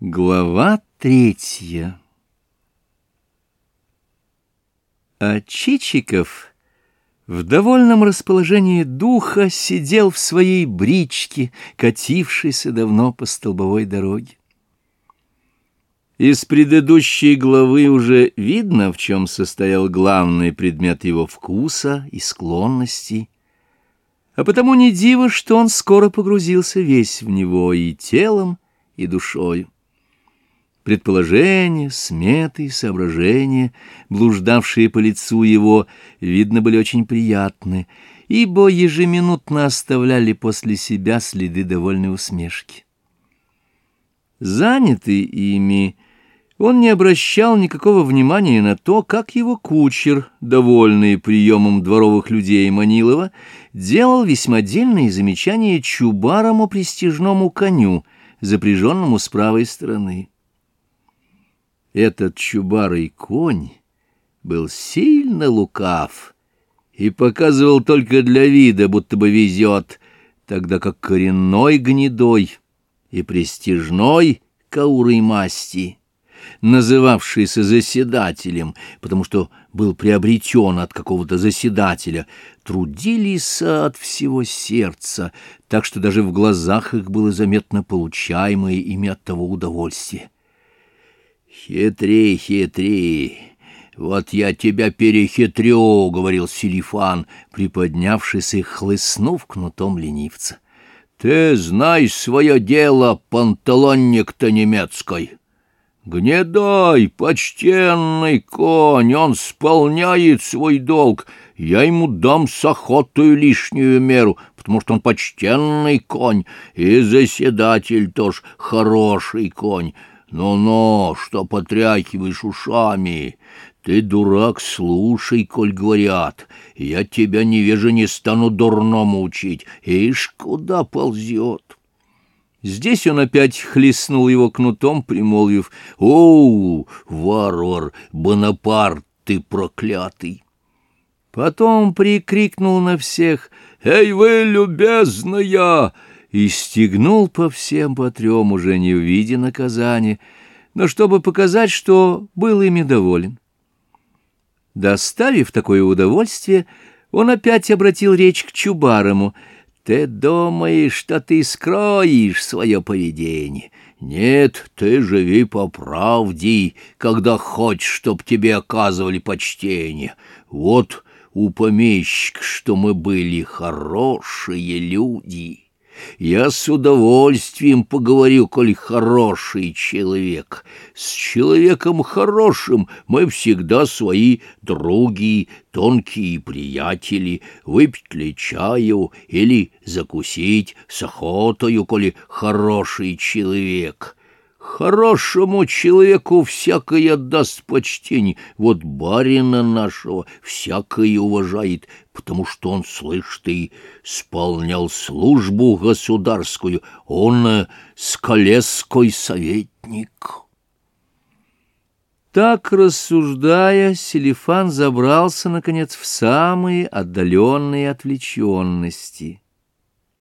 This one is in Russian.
Глава третья А Чичиков в довольном расположении духа сидел в своей бричке, катившейся давно по столбовой дороге. Из предыдущей главы уже видно, в чем состоял главный предмет его вкуса и склонностей, а потому не диво, что он скоро погрузился весь в него и телом, и душою. Предположения, сметы соображения, блуждавшие по лицу его, видно, были очень приятны, ибо ежеминутно оставляли после себя следы довольной усмешки. Занятый ими, он не обращал никакого внимания на то, как его кучер, довольный приемом дворовых людей Манилова, делал весьма дельные замечания чубарому престижному коню, запряженному с правой стороны. Этот чубарый конь был сильно лукав и показывал только для вида, будто бы везет, тогда как коренной гнедой и престижной каурой масти, называвшийся заседателем, потому что был приобретен от какого-то заседателя, трудились от всего сердца, так что даже в глазах их было заметно получаемое ими от того удовольствие. «Хитри, хитри! Вот я тебя перехитрю!» — говорил Селифан, приподнявшись и хлыстнув кнутом ленивца. «Ты знай свое дело, панталонник-то немецкой!» «Гнедой, почтенный конь, он сполняет свой долг. Я ему дам с охотой лишнюю меру, потому что он почтенный конь, и заседатель тоже хороший конь. «Ну-ну, что потряхиваешь ушами? Ты, дурак, слушай, коль говорят. Я тебя, невеже, не стану дурному учить. Ишь, куда ползет?» Здесь он опять хлестнул его кнутом, примолвив, «О, варвар, Бонапарт, ты проклятый!» Потом прикрикнул на всех, «Эй вы, любезная!» И стегнул по всем по трем уже не в виде наказания, но чтобы показать, что был ими доволен. Доставив такое удовольствие, он опять обратил речь к Чубарому. «Ты думаешь, что ты скроешь свое поведение? Нет, ты живи по правде, когда хочешь, чтоб тебе оказывали почтение. Вот у помещик, что мы были хорошие люди». Я с удовольствием поговорю, коль хороший человек. С человеком хорошим мы всегда свои други, тонкие приятели, выпить ли чаю или закусить с охотою, коли хороший человек». Хорошему человеку всякое отдаст почтение, вот барина нашего всякое уважает, потому что он, слышь ты, исполнял службу государскую, он э, скалесской советник». Так, рассуждая, Селифан забрался, наконец, в самые отдаленные отвлеченности —